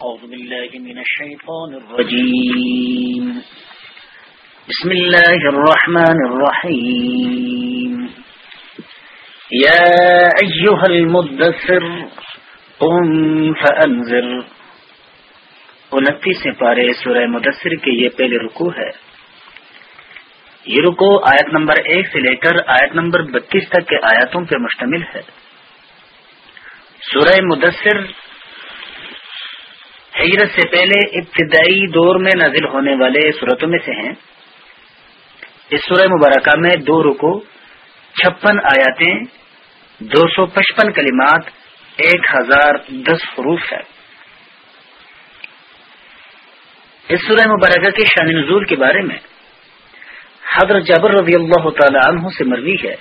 أعوذ بالله من الشيطان الرجيم. بسم الله الرحمن الرحيم. يا أيها المدثر، قم فأنذر. انتیس پارے سورہ مدثر کے یہ پہلے رکو ہے۔ یہ رکو آیت نمبر ایک سے لے کر آیت نمبر بتیس تک کے آیاتوں پر مشتمل ہے۔ سورہ مدثر حجرت سے پہلے ابتدائی دور میں نازل ہونے والے صورتوں میں سے ہیں۔ اس سورہ مبارکہ میں دو رکو چھپن آیاتیں دو سو پچپن کلمات، ایک ہزار دس حروف ہے اس سورہ مبارکہ کے شان نزول کے بارے میں حضرت جابر رضی اللہ تعالی عنہ سے مروی ہے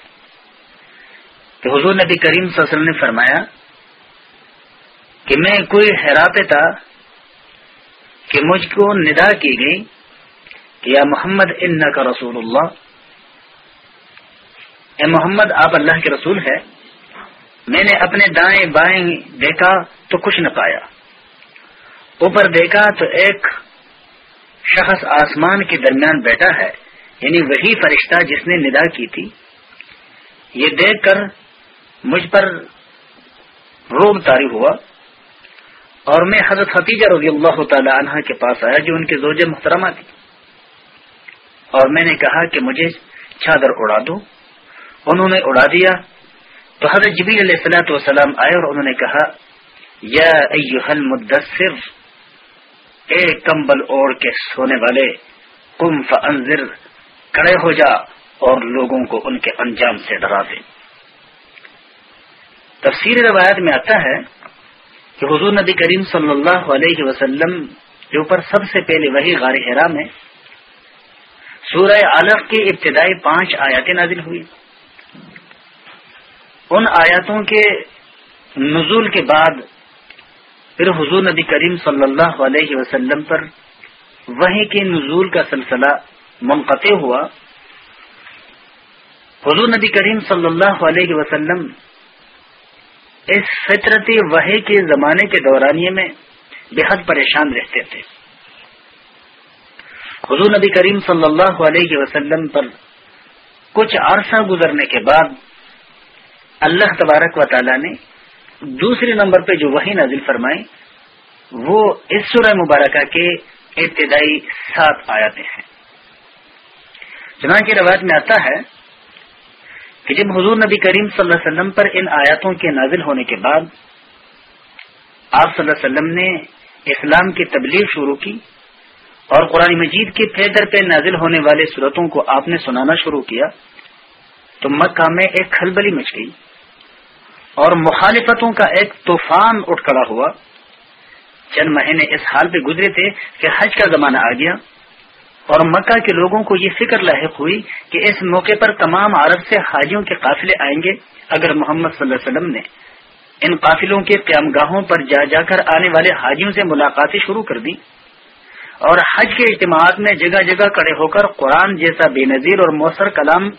کہ حضور نبی کریم صلی اللہ علیہ وسلم نے فرمایا کہ میں کوئی حیرات تھا کہ مجھ کو ندا کی گئی کہ یا محمد ان کا رسول اللہ اے محمد، آپ اللہ کے رسول ہے میں نے اپنے دائیں بائیں دیکھا تو کچھ نہ پایا۔ اوپر دیکھا تو ایک شخص آسمان کے درمیان بیٹھا ہے یعنی وہی فرشتہ جس نے ندا کی تھی۔ یہ دیکھ کر مجھ پر روب تاری ہوا۔ اور میں حضرت حتیجہ رضی اللہ تعالی عنہ کے پاس آیا جو ان کے زوج محترمہ تھی۔ اور میں نے کہا کہ مجھے چادر اڑا دو۔ انہوں نے اڑا دیا۔ تو حضرت جبی علیہ السلاۃ والسلام آئے اور انہوں نے کہا، یا المدثر، اے کمبل اوڑ کے سونے والے کم فانذر کڑے ہو جا اور لوگوں کو ان کے انجام سے ڈرا دے۔ تفسیر روایت میں آتا ہے کہ حضور نبی کریم صلی اللہ علیہ وسلم کے اوپر سب سے پہلے وہی غار حرا میں سورہ علق کی ابتدائی پانچ آیاتیں نازل ہوئی۔ ان آیاتوں کے نزول کے بعد پھر حضور نبی کریم صلی اللہ علیہ وسلم پر وہی کے نزول کا سلسلہ منقطع ہوا۔ حضور نبی کریم صلی اللہ علیہ وسلم اس فطرتی وحی کے زمانے کے دورانیے میں بے حد پریشان رہتے تھے۔ حضور نبی کریم صلی اللہ علیہ وسلم پر کچھ عرصہ گزرنے کے بعد اللہ تبارک و تعالی نے دوسرے نمبر پہ جو وہی نازل فرمائے وہ اس سورہ مبارکہ کے ابتدائی سات آیاتیں ہیں۔ چنانچہ روایت میں آتا ہے کہ جب حضور نبی کریم صلی اللہ علیہ وسلم پر ان آیاتوں کے نازل ہونے کے بعد آپ صلی اللہ علیہ وسلم نے اسلام کی تبلیغ شروع کی اور قرآن مجید کے پیدر پہ نازل ہونے والے صورتوں کو آپ نے سنانا شروع کیا تو مکہ میں ایک کھلبلی مچ گئی اور مخالفتوں کا ایک طوفان اٹھ کھڑا ہوا۔ چند مہینے اس حال پہ گزرے تھے کہ حج کا زمانہ آ گیا۔ اور مکہ کے لوگوں کو یہ فکر لاحق ہوئی کہ اس موقع پر تمام عرب سے حاجیوں کے قافلے آئیں گے اگر محمد صلی اللہ علیہ وسلم نے ان قافلوں کے قیام گاہوں پر جا جا کر آنے والے حاجیوں سے ملاقاتیں شروع کر دی اور حج کے اجتماعات میں جگہ جگہ کڑے ہو کر قرآن جیسا بے نظیر اور مؤثر کلام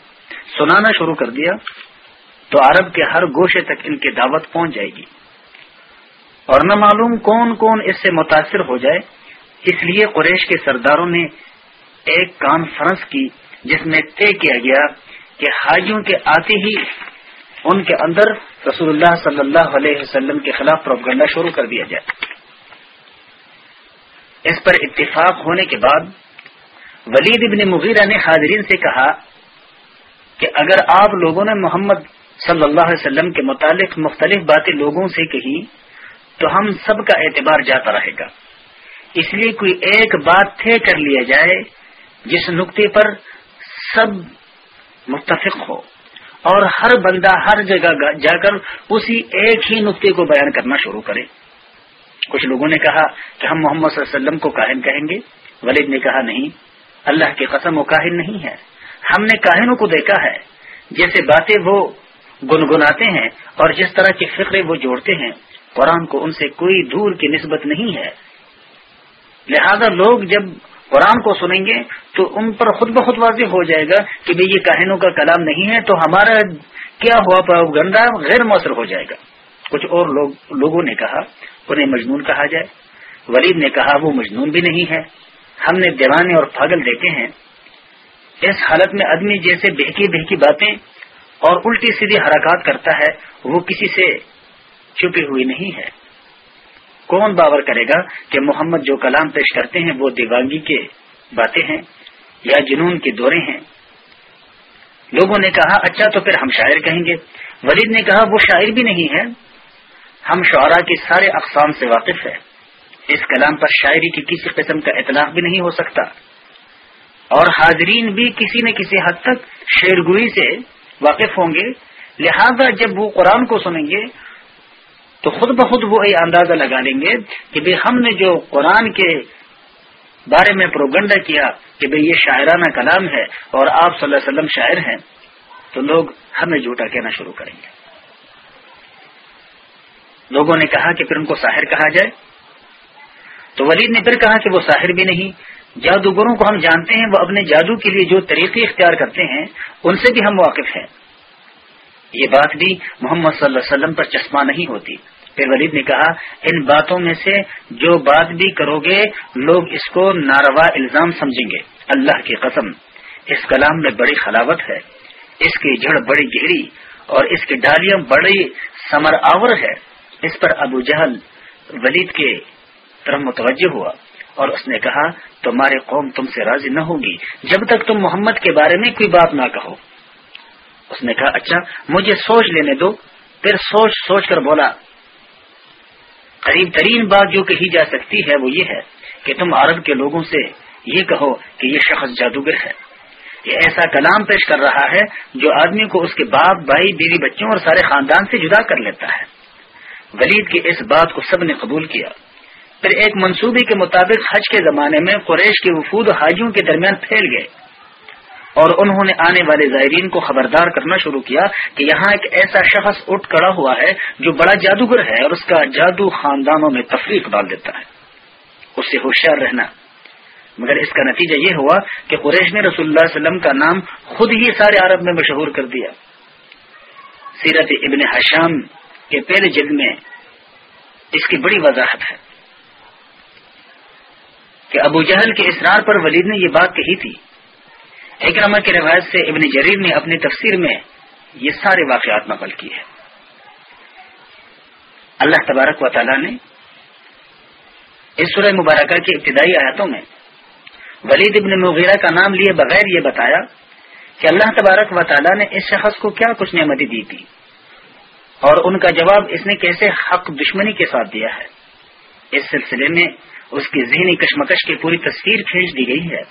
سنانا شروع کر دیا تو عرب کے ہر گوشے تک ان کی دعوت پہنچ جائے گی۔ اور نہ معلوم کون کون اس سے متاثر ہو جائے۔ اس لیے قریش کے سرداروں نے ایک کانفرنس کی جس میں طے کیا گیا کہ حاجیوں کے آتے ہی ان کے اندر رسول اللہ صلی اللہ علیہ وسلم کے خلاف پروپگنڈا شروع کر دیا جائے۔ اس پر اتفاق ہونے کے بعد ولید ابن مغیرہ نے حاضرین سے کہا کہ اگر آپ لوگوں نے محمد صلی اللہ علیہ وسلم کے متعلق مختلف باتیں لوگوں سے کہی، تو ہم سب کا اعتبار جاتا رہے گا۔ اس لیے کوئی ایک بات طے کر لیا جائے جس نقطے پر سب متفق ہو اور ہر بندہ ہر جگہ جا کر اسی ایک ہی نقطے کو بیان کرنا شروع کرے۔ کچھ لوگوں نے کہا کہ ہم محمد صلی اللہ علیہ وسلم کو کاہن کہیں گے، ولید نے کہا نہیں، اللہ کی قسم وہ کاہن نہیں ہے۔ ہم نے کاہنوں کو دیکھا ہے، جیسے باتیں وہ گنگناتے ہیں اور جس طرح کی فکرے وہ جوڑتے ہیں، قرآن کو ان سے کوئی دور کی نسبت نہیں ہے۔ لہذا لوگ جب قرآن کو سنیں گے تو ان پر خود بخود واضح ہو جائے گا کہ بھئی یہ کاہنوں کا کلام نہیں ہے تو ہمارا کیا ہوا گندا غیر مؤثر ہو جائے گا۔ کچھ اور لوگ لوگوں نے کہا، انہیں مجنون کہا جائے۔ ولید نے کہا، وہ مجنون بھی نہیں ہے۔ ہم نے دیوانے اور پاگل دیکھے ہیں۔ اس حالت میں آدمی جیسے بہکی بہکی باتیں اور الٹی سیدھی حرکات کرتا ہے، وہ کسی سے چھپی ہوئی نہیں ہے۔ کون باور کرے گا کہ محمد جو کلام پیش کرتے ہیں وہ دیوانگی کے باتیں ہیں یا جنون کے دورے ہیں؟ لوگوں نے کہا اچھا تو پھر ہم شاعر کہیں گے۔ ولید نے کہا، وہ شاعر بھی نہیں ہے۔ ہم شعرا کے سارے اقسام سے واقف ہے اس کلام پر شاعری کی کسی قسم کا اطلاق بھی نہیں ہو سکتا۔ اور حاضرین بھی کسی نہ کسی حد تک شیرگوئی سے واقف ہوں گے۔ لہذا جب وہ قرآن کو سنیں گے تو خود بخود وہ یہ اندازہ لگا لیں گے کہ بھائی ہم نے جو قرآن کے بارے میں پروگنڈا کیا کہ بھئی یہ شاعرانہ کلام ہے اور آپ صلی اللہ علیہ وسلم شاعر ہیں، تو لوگ ہمیں جھوٹا کہنا شروع کریں گے۔ لوگوں نے کہا کہ پھر ان کو ساحر کہا جائے۔ تو ولید نے پھر کہا کہ وہ ساحر بھی نہیں۔ جادوگروں کو ہم جانتے ہیں، وہ اپنے جادو کے لیے جو طریقے اختیار کرتے ہیں، ان سے بھی ہم واقف ہیں۔ یہ بات بھی محمد صلی اللہ علیہ وسلم پر چشمہ نہیں ہوتی۔ پھر ولید نے کہا، ان باتوں میں سے جو بات بھی کرو گے، لوگ اس کو ناروا الزام سمجھیں گے۔ اللہ کی قسم، اس کلام میں بڑی خلاوت ہے۔ اس کی جڑ بڑی گہری اور اس کی ڈالیاں بڑی سمر آور ہے۔ اس پر ابو جہل ولید کے طرف متوجہ ہوا اور اس نے کہا، تمہاری قوم تم سے راضی نہ ہوگی۔ جب تک تم محمد کے بارے میں کوئی بات نہ کہو۔ اس نے کہا اچھا مجھے سوچ لینے دو۔ پھر سوچ سوچ کر بولا، قریب ترین بات جو کہی جا سکتی ہے وہ یہ ہے کہ تم عرب کے لوگوں سے یہ کہو کہ یہ شخص جادوگر ہے۔ یہ ایسا کلام پیش کر رہا ہے جو آدمی کو اس کے باپ، بھائی، بیوی بچوں اور سارے خاندان سے جدا کر لیتا ہے۔ ولید کی اس بات کو سب نے قبول کیا۔ پھر ایک منصوبے کے مطابق حج کے زمانے میں قریش کے وفود حاجیوں کے درمیان پھیل گئے۔ اور انہوں نے آنے والے زائرین کو خبردار کرنا شروع کیا کہ یہاں ایک ایسا شخص اٹھ کڑا ہوا ہے جو بڑا جادوگر ہے اور اس کا جادو خاندانوں میں تفریق ڈال دیتا ہے۔ اس سے ہوشیار رہنا۔ مگر اس کا نتیجہ یہ ہوا کہ قریش نے رسول اللہ علیہ وسلم کا نام خود ہی سارے عرب میں مشہور کر دیا۔ سیرت ابن حشام کے پہلے جلد میں اس کی بڑی وضاحت ہے کہ ابو جہل کے اسرار پر ولید نے یہ بات کہی تھی اکرما کی روایت سے ابن جریر نے اپنی تفسیر میں یہ سارے واقعات نقل کی ہے اللہ تبارک و تعالی نے اس سورہ مبارکہ کی ابتدائی آیاتوں میں ولید ابن مغیرہ کا نام لیے بغیر یہ بتایا کہ اللہ تبارک و تعالی نے اس شخص کو کیا کچھ نعمتی دی تھی اور ان کا جواب اس نے کیسے حق دشمنی کے ساتھ دیا ہے۔ اس سلسلے میں اس کی ذہنی کشمکش کی پوری تصویر کھینچ دی گئی ہے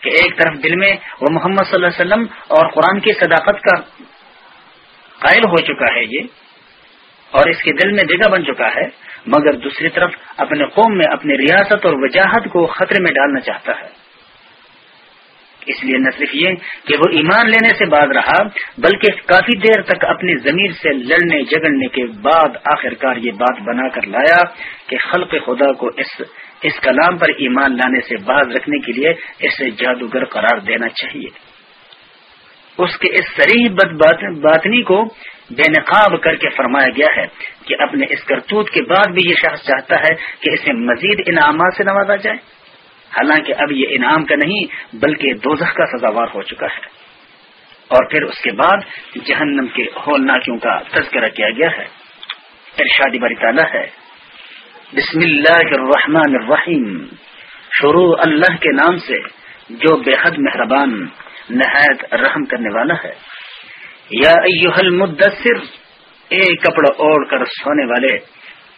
کہ ایک طرف دل میں وہ محمد صلی اللہ علیہ وسلم اور قرآن کی صداقت کا قائل ہو چکا ہے یہ، اور اس کے دل میں جگہ بن چکا ہے، مگر دوسری طرف اپنے قوم میں اپنی ریاست اور وجاہت کو خطرے میں ڈالنا چاہتا ہے۔ اس لیے نہ صرف یہ کہ وہ ایمان لینے سے بعد رہا، بلکہ کافی دیر تک اپنی ضمیر سے لڑنے جگڑنے کے بعد آخرکار یہ بات بنا کر لایا کہ خلق خدا کو اس اس کلام پر ایمان لانے سے باز رکھنے کے لیے اسے جادوگر قرار دینا چاہیے۔ اس کے اس سریح بد باطنی کو بے نقاب کر کے فرمایا گیا ہے کہ اپنے اس کرتوت کے بعد بھی یہ شخص چاہتا ہے کہ اسے مزید انعامات سے نوازا جائے۔ حالانکہ اب یہ انعام کا نہیں، بلکہ دوزخ کا سزاوار ہو چکا ہے۔ اور پھر اس کے بعد جہنم کے ہولناکیوں کا تذکرہ کیا گیا ہے۔ ارشادی بری تعالیٰ ہے۔ بسم اللہ الرحمن الرحیم۔ شروع اللہ کے نام سے، جو بے حد مہربان، نہایت رحم کرنے والا ہے۔ یا ایوہ المدثر، اے کپڑا اوڑھ کر سونے والے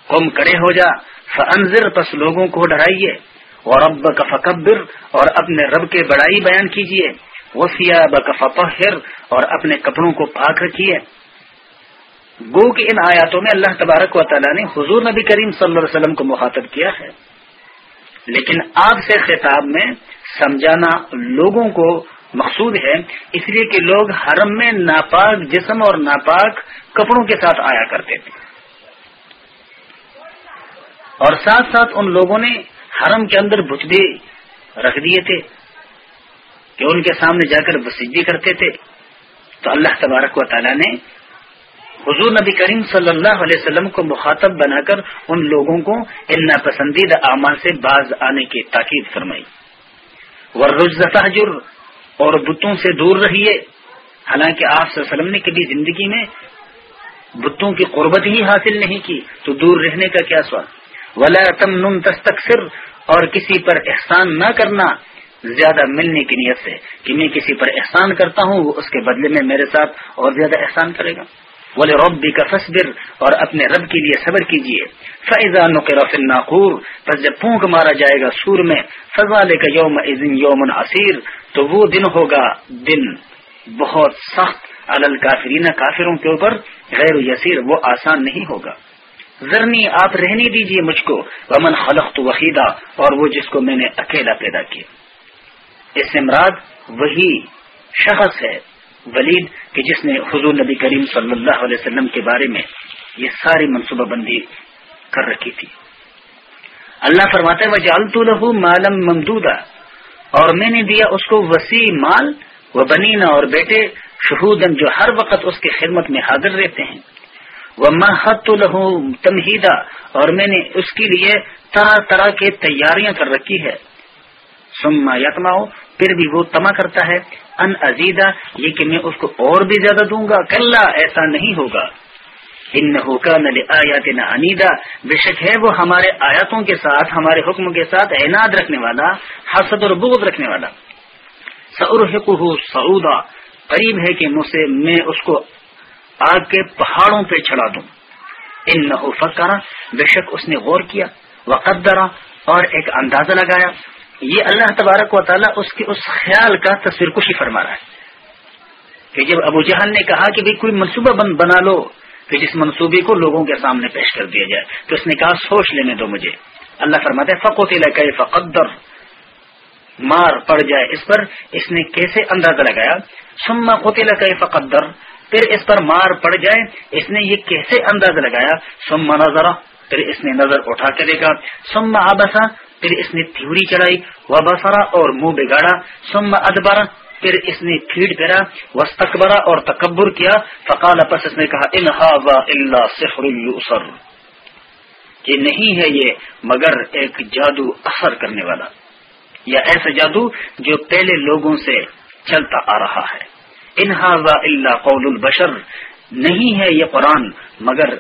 قم کڑے ہو جا، فانذر، پس لوگوں کو ڈرائیے۔ اور رب کا فکبر اور اپنے رب کے بڑائی بیان کیجیے وسیع بکفر اور اپنے کپڑوں کو پاک رکھیے۔ گو کہ ان آیاتوں میں اللہ تبارک و تعالیٰ نے حضور نبی کریم صلی اللہ علیہ وسلم کو مخاطب کیا ہے۔ لیکن آپ سے خطاب میں سمجھانا لوگوں کو مقصود ہے، اس لیے کہ لوگ حرم میں ناپاک جسم اور ناپاک کپڑوں کے ساتھ آیا کرتے تھے۔ اور ساتھ ساتھ ان لوگوں نے حرم کے اندر بچدے رکھ دیے تھے کہ ان کے سامنے جا کر بسجدی کرتے تھے۔ تو اللہ تبارک و تعالیٰ نے حضور نبی کریم صلی اللہ علیہ وسلم کو مخاطب بنا کر ان لوگوں کو ان ناپسندیدہ اعمال سے باز آنے کی تاکید فرمائی۔ ورز تحجر اور بتوں سے دور رہیے۔ حالانکہ آپ صلی اللہ علیہ وسلم نے کبھی زندگی میں بتوں کی قربت ہی حاصل نہیں کی، تو دور رہنے کا کیا سوال؟ ولا تم تستکثر اور کسی پر احسان نہ کرنا زیادہ ملنے کی نیت سے کہ میں کسی پر احسان کرتا ہوں، وہ اس کے بدلے میں میرے ساتھ اور زیادہ احسان کرے گا۔ بولے ربی کا فصبر اور اپنے رب کے لیے صبر کیجیے فیضا نقرف ناخور بس جب پونک مارا جائے گا سور میں فضا لے کا یوم یوم عصیر تو وہ دن ہوگا، دن بہت سخت الل کافرین کافروں کے اوپر، غیر یسیر، وہ آسان نہیں ہوگا۔ ذرنی آپ رہنے دیجیے مجھ کو۔ ومن خلق وحیدہ اور وہ جس کو میں نے اکیلا پیدا کیا۔ اس سے مراد وہی شخص ہے، ولید، کہ جس نے حضور نبی کریم صلی اللہ علیہ وسلم کے بارے میں یہ ساری منصوبہ بندی کر رکھی تھی۔ اللہ فرماتے و جالت الح مالم ممدودہ اور میں نے دیا اس کو وسیع مال و بنینا اور بیٹے شہودن جو ہر وقت اس کی خدمت میں حاضر رہتے ہیں۔ وہ محت الح تمہیدہ اور میں نے اس کے لیے طرح طرح کی تیاریاں کر رکھی ہے۔ سما یتماؤ پھر بھی وہ تما کرتا ہے۔ ان عزیدہ یہ کہ میں اس کو اور بھی زیادہ دوں گا۔ کل ایسا نہیں ہوگا۔ ان کا نل آیات نہ انیدا بے شک ہے وہ ہمارے آیاتوں کے ساتھ، ہمارے حکم کے ساتھ اعناد رکھنے والا، حسد اور بغض رکھنے والا۔ سعر سعودا قریب ہے کہ مجھ سے میں اس کو آگ کے پہاڑوں پہ چڑھا دوں۔ ان نہ بے شک اس نے غور کیا وہ قدرا اور ایک اندازہ لگایا۔ یہ اللہ تبارک و تعالیٰ اس کے اس خیال کا تصویر کشی فرما رہا ہے۔ کہ جب ابو جہل نے کہا کہ کوئی منصوبہ بند بنا لو، کہ جس منصوبے کو لوگوں کے سامنے پیش کر دیا جائے، تو اس نے کہا، سوچ لینے دو مجھے۔ اللہ فرماتے فقوت فقدر مار پڑ جائے اس پر۔ اس نے کیسے اندازہ لگایا؟ سما قطل فقدر پھر اس پر مار پڑ جائے، اس نے یہ کیسے اندازہ لگایا؟ سما نظر، پھر اس نے نظر اٹھا کے دیکھا۔ سما آبسا پھر اس نے تھیوری چڑھائی و بسرا اور منہ بگاڑا۔ سم ادبرا پھر اس نے پھیڑ پھیرا۔ وسطبرا اور تکبر کیا۔ فقال، پس اس نے کہا انہا و اللہ سحر یوسر نہیں ہے یہ، مگر ایک جادو اثر کرنے والا۔ یا ایسا جادو جو پہلے لوگوں سے چلتا آ رہا ہے۔ انہا اللہ قول البشر. نہیں ہے یہ قرآن مگر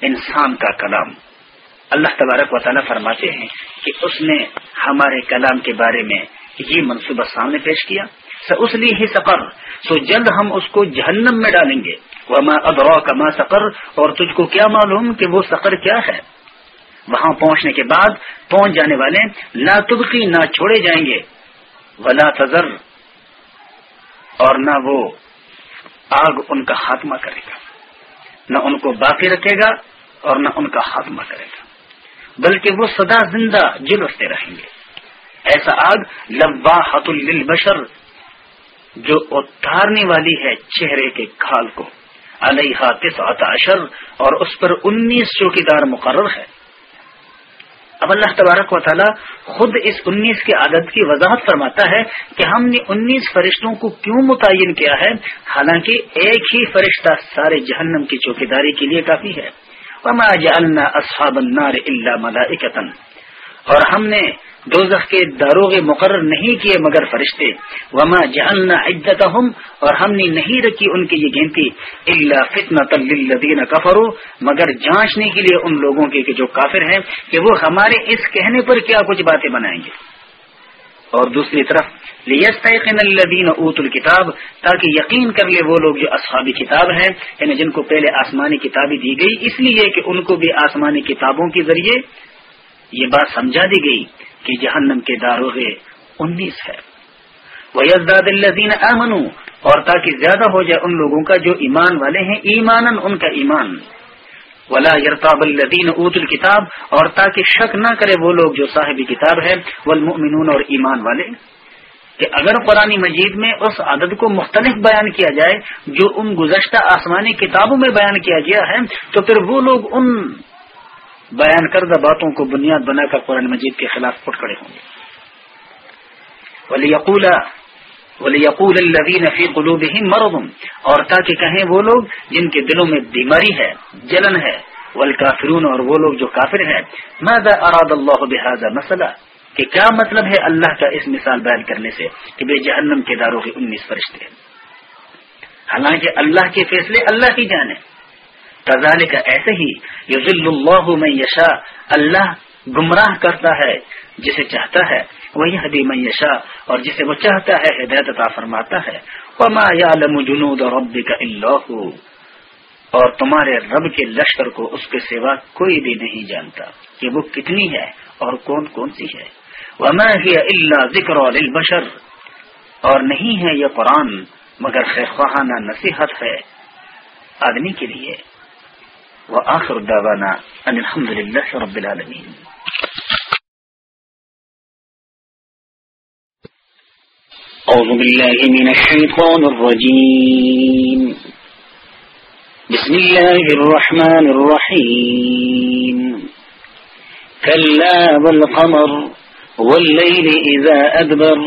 انسان کا کلام. اللہ تبارک و تعالیٰ فرماتے ہیں کہ اس نے ہمارے کلام کے بارے میں یہ منصوبہ سامنے پیش کیا. اس لیے ہی سفر سو جلد ہم اس کو جہنم میں ڈالیں گے. وما ادرا کما سفر اور تجھ کو کیا معلوم کہ وہ سفر کیا ہے؟ وہاں پہنچنے کے بعد پہنچ جانے والے لا تبقی نہ چھوڑے جائیں گے. ولا تذر. اور نہ وہ آگ ان کا خاتمہ کرے گا۔ نہ ان کو باقی رکھے گا اور نہ ان کا خاتمہ کرے گا۔ بلکہ وہ سدا زندہ جلوستے رہیں گے۔ ایسا آگ لبا حت البشر جو اتارنے والی ہے چہرے کے کھال کو۔ علیہ اشر اور اس پر انیس چوکی دار مقرر ہے۔ اب اللہ تبارک و تعالیٰ خود اس انیس کے عادت کی وضاحت فرماتا ہے کہ ہم نے انیس فرشتوں کو کیوں متعین کیا ہے؟ حالانکہ ایک ہی فرشتہ سارے جہنم کی چوکیداری کے لیے کافی ہے۔ وما جعلنا اصحاب النار الا اور ہم نے دوزخ کے داروغ مقرر نہیں کیے مگر فرشتے۔ وما جعلنا عدتهم، اور ہم نے نہیں رکھی ان کی یہ گنتی الا فتنة للذین کفروا مگر جانچنے کے لیے ان لوگوں کے جو کافر ہیں، کہ وہ ہمارے اس کہنے پر کیا کچھ باتیں بنائیں گے۔ اور دوسری طرف الدین اوت الکتاب تاکہ یقین کر لے وہ لوگ جو اصحابی کتاب ہے یعنی جن کو پہلے آسمانی کتابیں دی گئی، اس لیے کہ ان کو بھی آسمانی کتابوں کے ذریعے یہ بات سمجھا دی گئی۔ کہ جہنم کے داروغ انیس ہے وہ یزداد امن اور تاکہ زیادہ ہو جائے ان لوگوں کا جو ایمان والے ہیں ایمان ان کا ایمان۔ ولا یرتاب الدین اوت الکتاب اور تاکہ شک نہ کرے وہ لوگ جو صاحب کتاب ہے، والمؤمنون، اور ایمان والے۔ کہ اگر قرآن مجید میں اس عدد کو مختلف بیان کیا جائے، جو ان گزشتہ آسمانی کتابوں میں بیان کیا گیا ہے، تو پھر وہ لوگ ان بیان کردہ باتوں کو بنیاد بنا کر قرآن مجید کے خلاف پٹ کھڑے ہوں گے۔ ولی یقول الدین فی قلوب ہی مرغم اور تاکہ کہیں وہ لوگ جن کے دلوں میں بیماری ہے، جلن ہے، والکافرون اور وہ لوگ جو کافر ہیں، ماذا اراد اللہ بهذا مسئلہ کہ کیا مطلب ہے اللہ کا اس مثال بیان کرنے سے کہ بے جہنم کے داروں کے انیس فرشتے ہیں؟ حالانکہ اللہ کے فیصلے اللہ ہی جانے کزال کا ایسے ہی یضل اللہ من یشا اللہ گمراہ کرتا ہے، جسے چاہتا ہے وہی حدی میشا اور جسے وہ چاہتا ہے، ہدایت عطا فرماتا ہے۔ وما يعلم جنود ربك الا هو۔ اور تمہارے رب کے لشکر کو اس کے سوا کوئی بھی نہیں جانتا کہ وہ کتنی ہے اور کون کون سی ہے۔ وما هي الا ذکر للبشر۔ اور نہیں ہے یہ قرآن، مگر خیر خواہانہ نصیحت ہے۔ آدمی کے لیے وآخر دعوانا ان الحمد للہ رب العالمین أعوذ بالله من الشيطان الرجيم. بسم الله الرحمن الرحيم. كلا والقمر والليل إذا أدبر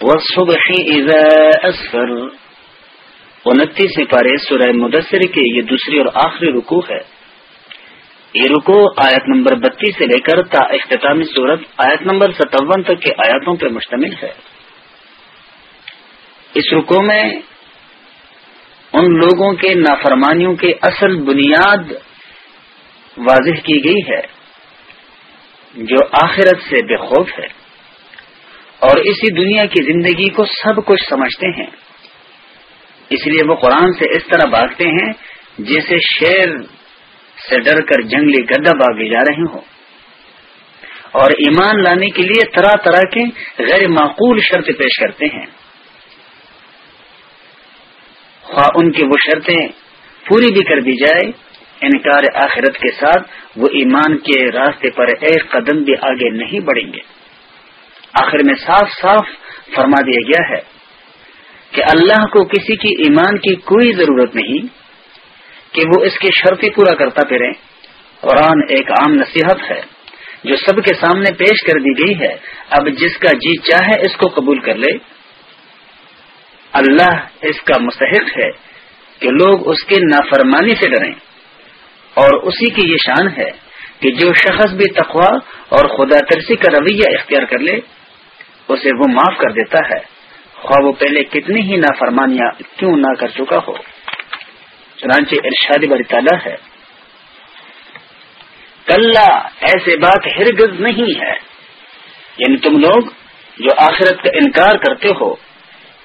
والصبح إذا أسفر. انتیس پارے سورہ مدثر کے یہ دوسری اور آخری رکو ہے۔ یہ رکو، آیت نمبر بتیس سے لے کر تا اختتامی صورت آیت نمبر ستون تک کے آیاتوں پر مشتمل ہے۔ اس رکو میں ان لوگوں کے نافرمانیوں کے اصل بنیاد واضح کی گئی ہے، جو آخرت سے بے خوف ہے۔ اور اسی دنیا کی زندگی کو سب کچھ سمجھتے ہیں۔ اس لیے وہ قرآن سے اس طرح بھاگتے ہیں جیسے شیر سے ڈر کر جنگلی گدا باغے جا رہے ہوں۔ اور ایمان لانے کے لیے طرح طرح کے غیر معقول شرط پیش کرتے ہیں۔ خواہ ان کی وہ شرطیں پوری بھی کر دی جائے، انکار آخرت کے ساتھ وہ ایمان کے راستے پر ایک قدم بھی آگے نہیں بڑھیں گے۔ آخر میں صاف صاف فرما دیا گیا ہے کہ اللہ کو کسی کی ایمان کی کوئی ضرورت نہیں کہ وہ اس کی شرطیں پورا کرتا پھرے۔ قرآن ایک عام نصیحت ہے، جو سب کے سامنے پیش کر دی گئی ہے۔ اب جس کا جی چاہے اس کو قبول کر لے۔ اللہ اس کا مستحق ہے کہ لوگ اس کے نافرمانی سے ڈریں۔ اور اسی کی یہ شان ہے کہ جو شخص بھی تقوا اور خدا ترسی کا رویہ اختیار کر لے، اسے وہ معاف کر دیتا ہے۔ خواہ وہ پہلے کتنی ہی نافرمانیاں کیوں نہ کر چکا ہو۔ چنانچہ ارشاد بری تعالیٰ ہے۔ کل ایسے بات ہرگز نہیں ہے۔ یعنی تم لوگ جو آخرت کا انکار کرتے ہو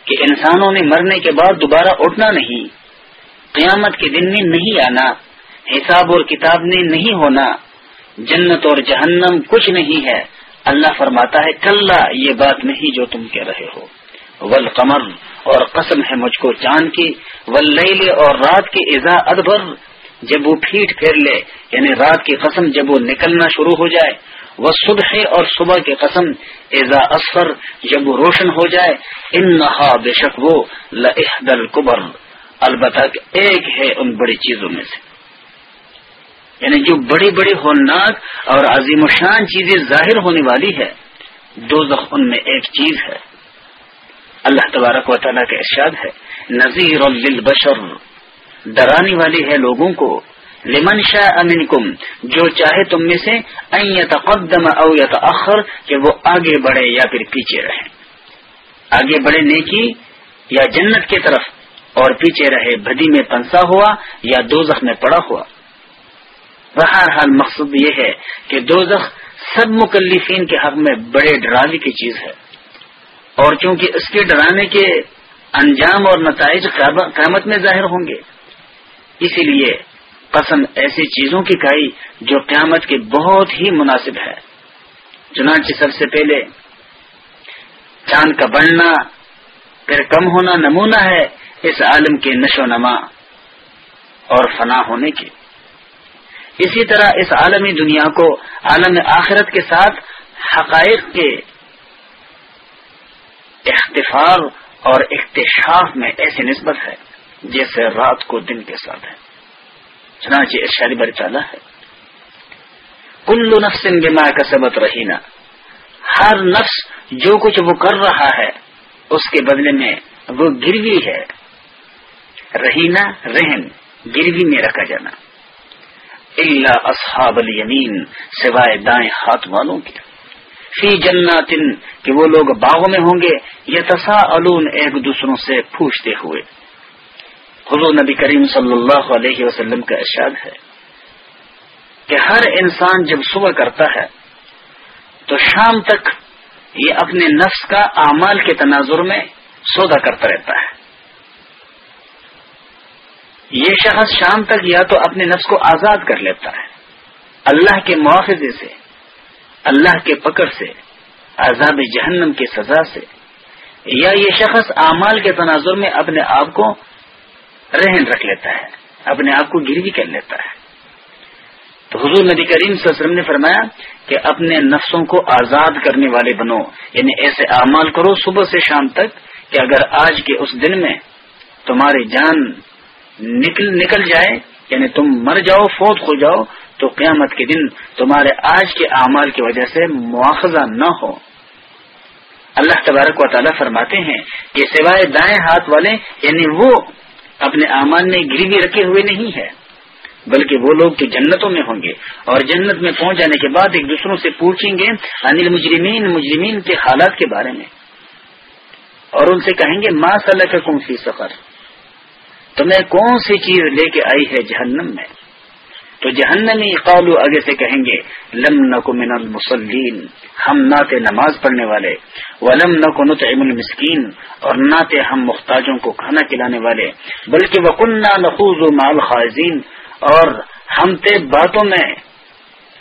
کہ انسانوں نے مرنے کے بعد دوبارہ اٹھنا نہیں، قیامت کے دن میں نہیں آنا، حساب اور کتاب نے نہیں ہونا، جنت اور جہنم کچھ نہیں ہے۔ اللہ فرماتا ہے کل یہ بات نہیں جو تم کہہ رہے ہو۔ ول قمر اور قسم ہے مجھ کو چاند کی ول اور رات کی ازا ادبر، جب وہ پھیٹ پھیر لے یعنی رات کی قسم جب وہ نکلنا شروع ہو جائے وہ صبح اور صبح کے قسم ایزا اصفر، جب وہ روشن ہو جائے ان نہا بے شک وہ لحدل قبر البتہ ایک ہے ان بڑی چیزوں میں سے۔ یعنی جو بڑی بڑی ہولناک اور عظیم و شان چیزیں ظاہر ہونے والی ہے دو ان میں ایک چیز ہے۔ اللہ تبارک و تعالیٰ کا ارشاد ہے، نذیر البشر ڈرانی والی ہے لوگوں کو۔ لمن شاہ امن کم جو چاہے تم میں سے تقدم او یا تخر کہ وہ آگے بڑھے یا پھر پیچھے رہے۔ آگے بڑھے نیکی یا جنت کی طرف، اور پیچھے رہے بدی میں پنسا ہوا یا دو میں پڑا ہوا۔ بہر حال یہ ہے کہ دو سب مکلفین کے حق میں بڑے ڈراوی کی چیز ہے۔ اور چونکہ اس کے ڈرانے کے انجام اور نتائج قیامت میں ظاہر ہوں گے۔ اسی لیے قسم ایسی چیزوں کی کھائی جو قیامت کے بہت ہی مناسب ہے۔ چنانچہ سب سے پہلے چاند کا بڑھنا، پھر کم ہونا نمونہ ہے اس عالم کے نشو نما اور فنا ہونے کی اسی طرح اس عالمی دنیا کو عالم آخرت کے ساتھ حقائق کے اختفار اور اختشاف میں ایسی نسبت ہے جیسے رات کو دن کے ساتھ ہے۔ چنانچہ ارشاد بر تعالیٰ ہے۔ کل نفس بما کا سبت رہینا۔ ہر نفس جو کچھ وہ کر رہا ہے، اس کے بدلے میں وہ گروی ہے۔ رہینا، رہن، گروی میں رکھا جانا۔ اللہ اصحاب الیمین، سوائے دائیں ہاتھ والوں کے۔ فی جناتن، کہ وہ لوگ باغوں میں ہوں گے یہ تسا ایک دوسروں سے پوچھتے ہوئے۔ حضور نبی کریم صلی اللہ علیہ وسلم کا ارشاد ہے کہ ہر انسان جب صبح کرتا ہے، تو شام تک یہ اپنے نفس کا اعمال کے تناظر میں سودا کرتا رہتا ہے۔ یہ شخص شام تک یا تو اپنے نفس کو آزاد کر لیتا ہے، اللہ کے مواخذے سے اللہ کے پکڑ سے، عذاب جہنم کی سزا سے، یا یہ شخص اعمال کے تناظر میں اپنے آپ کو رہن رکھ لیتا ہے، اپنے آپ کو گروی کر لیتا ہے۔ تو حضور نبی کریم صلی اللہ علیہ وسلم نے فرمایا کہ اپنے نفسوں کو آزاد کرنے والے بنو یعنی ایسے اعمال کرو صبح سے شام تک کہ اگر آج کے اس دن میں تمہاری جان نکل نکل جائے یعنی تم مر جاؤ، فوت ہو جاؤ تو قیامت کے دن تمہارے آج کے اعمال کی وجہ سے مواخذہ نہ ہو۔ اللہ تبارک و تعالیٰ فرماتے ہیں کہ سوائے دائیں ہاتھ والے یعنی وہ اپنے اعمال میں گروی رکھے ہوئے نہیں ہے بلکہ وہ لوگ تو جنتوں میں ہوں گے۔ اور جنت میں پہنچ جانے کے بعد ایک دوسروں سے پوچھیں گے، انل مجرمین مجرمین کے حالات کے بارے میں۔ اور ان سے کہیں گے ماں صلاح کا کون فی سفر تمہیں کون سی چیز لے کے آئی ہے جہنم میں؟ تو جہنمی قالو آگے سے کہیں گے، لم نکو من المسلین ہم نہ تھے نماز پڑھنے والے۔ ولم نکو نطعم المسکین۔ اور نہ تھے ہم مختاجوں کو کھانا کھلانے والے۔ بلکہ وکنہ نخوض مال خاضین اور ہم تھے باتوں میں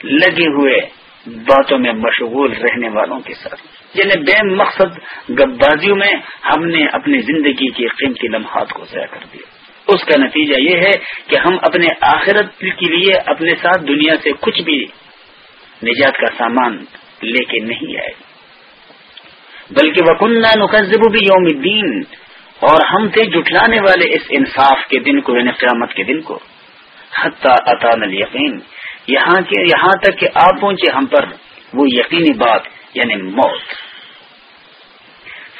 لگے ہوئے، باتوں میں مشغول رہنے والوں کے ساتھ۔ یعنی بے مقصد گبازیوں میں ہم نے اپنی زندگی کی قیمتی لمحات کو ضائع کر دیا۔ اس کا نتیجہ یہ ہے کہ ہم اپنے آخرت کے لیے اپنے ساتھ دنیا سے کچھ بھی نجات کا سامان لے کے نہیں آئے۔ بلکہ وکنہ نقزب بھی یوم الدین اور ہم تھے جٹلانے والے اس انصاف کے دن کو یعنی قیامت کے دن کو۔ حتیٰ اطان یقین یہاں کے، یہاں تک کہ آپ پہنچے ہم پر وہ یقینی بات یعنی موت۔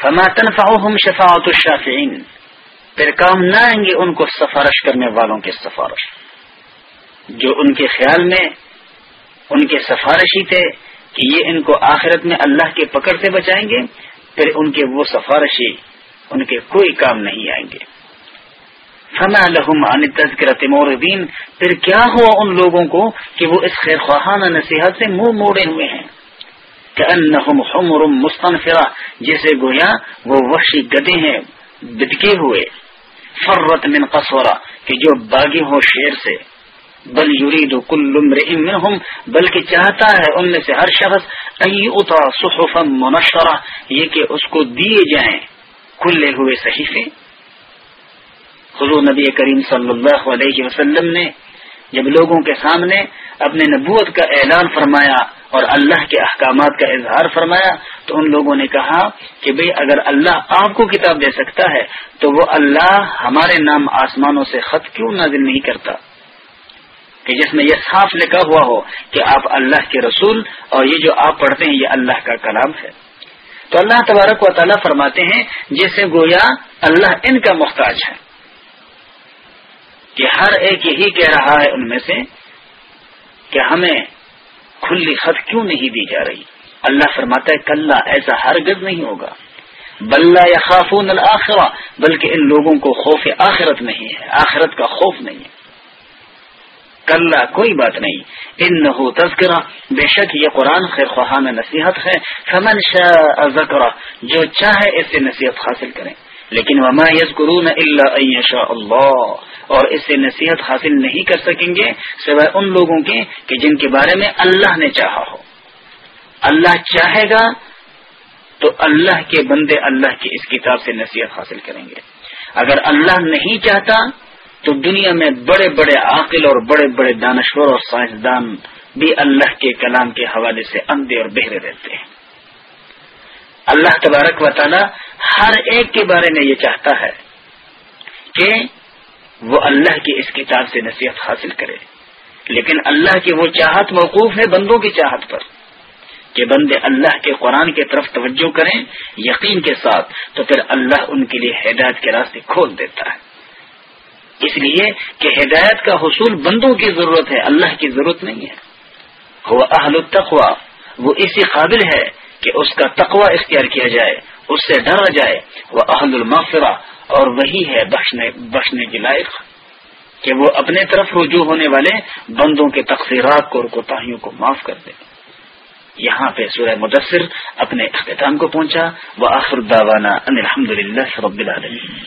فما تنفعهم شفاعت الشافعین پھر کام نہ آئیں گے ان کو سفارش کرنے والوں کے سفارش۔ جو ان کے خیال میں ان کے سفارشی تھے کہ یہ ان کو آخرت میں اللہ کے پکڑ سے بچائیں گے، پھر ان کے وہ سفارشی ان کے کوئی کام نہیں آئیں گے۔ فما لہم عن تذکرت موردین پھر کیا ہوا ان لوگوں کو کہ وہ اس خیر خواہانہ نصیحت سے منہ موڑے ہوئے ہیں؟ کہ انہم حمر مستنفرہ جیسے گویا وہ وحشی گدے ہیں بدکے ہوئے۔ فرت من قصورا، کہ جو باغی ہو شیر سے، بل یرید کل منهم بلکہ چاہتا ہے ان میں سے ہر شخص اتا صحفا منشرہ یہ کہ اس کو دیے جائیں کھلے ہوئے صحیفے۔ حضور نبی کریم صلی اللہ علیہ وسلم نے جب لوگوں کے سامنے اپنے نبوت کا اعلان فرمایا اور اللہ کے احکامات کا اظہار فرمایا تو ان لوگوں نے کہا کہ بھئی اگر اللہ آپ کو کتاب دے سکتا ہے تو وہ اللہ ہمارے نام آسمانوں سے خط کیوں نازل نہیں کرتا؟ کہ جس میں یہ صاف لکھا ہوا ہو کہ آپ اللہ کے رسول اور یہ جو آپ پڑھتے ہیں یہ اللہ کا کلام ہے۔ تو اللہ تبارک و تعالیٰ فرماتے ہیں جیسے گویا اللہ ان کا محتاج ہے۔ کہ ہر ایک یہی کہہ رہا ہے ان میں سے کہ ہمیں کھلی خط کیوں نہیں دی جا رہی؟ اللہ فرماتا ہے کل ایسا ہرگز نہیں ہوگا۔ بلّہ یا خافون الآخرہ بلکہ ان لوگوں کو خوف آخرت نہیں ہے، آخرت کا خوف نہیں ہے۔ کل کوئی بات نہیں۔ ان نہ تذکرہ، بے شک یہ قرآن خیر خواہان نصیحت ہے۔ فمن شاء ذکر جو چاہے اس سے نصیحت حاصل کریں۔ لیکن وما یذکرون الا ان شاء اللہ اور اس سے نصیحت حاصل نہیں کر سکیں گے سوائے ان لوگوں کے کہ جن کے بارے میں اللہ نے چاہا ہو۔ اللہ چاہے گا تو اللہ کے بندے اللہ کی اس کتاب سے نصیحت حاصل کریں گے۔ اگر اللہ نہیں چاہتا تو دنیا میں بڑے بڑے عاقل اور بڑے بڑے دانشور اور سائنسدان بھی اللہ کے کلام کے حوالے سے اندھے اور بہرے رہتے ہیں۔ اللہ تبارک و تعالی ہر ایک کے بارے میں یہ چاہتا ہے کہ وہ اللہ کی اس کتاب سے نصیحت حاصل کرے۔ لیکن اللہ کی وہ چاہت موقوف ہے بندوں کی چاہت پر کہ بندے اللہ کے قرآن کی طرف توجہ کریں، یقین کے ساتھ، تو پھر اللہ ان کے لیے ہدایت کے راستے کھول دیتا ہے۔ اس لیے کہ ہدایت کا حصول بندوں کی ضرورت ہے، اللہ کی ضرورت نہیں ہے۔ وہ اہل التقوا وہ اسی قابل ہے کہ اس کا تقوا اختیار کیا جائے، اس سے ڈرا جائے، وہ اہل المغفرہ، اور وہی ہے بخشنے بخشنے کی لائق کہ وہ اپنے طرف رجوع ہونے والے بندوں کے تقسیرات کو اور کوتاہیوں کو معاف کر دے۔ یہاں پہ سورہ مدثر اپنے اختتام کو پہنچا۔ وہ آخر داوانا الحمد للہ رب العالمین۔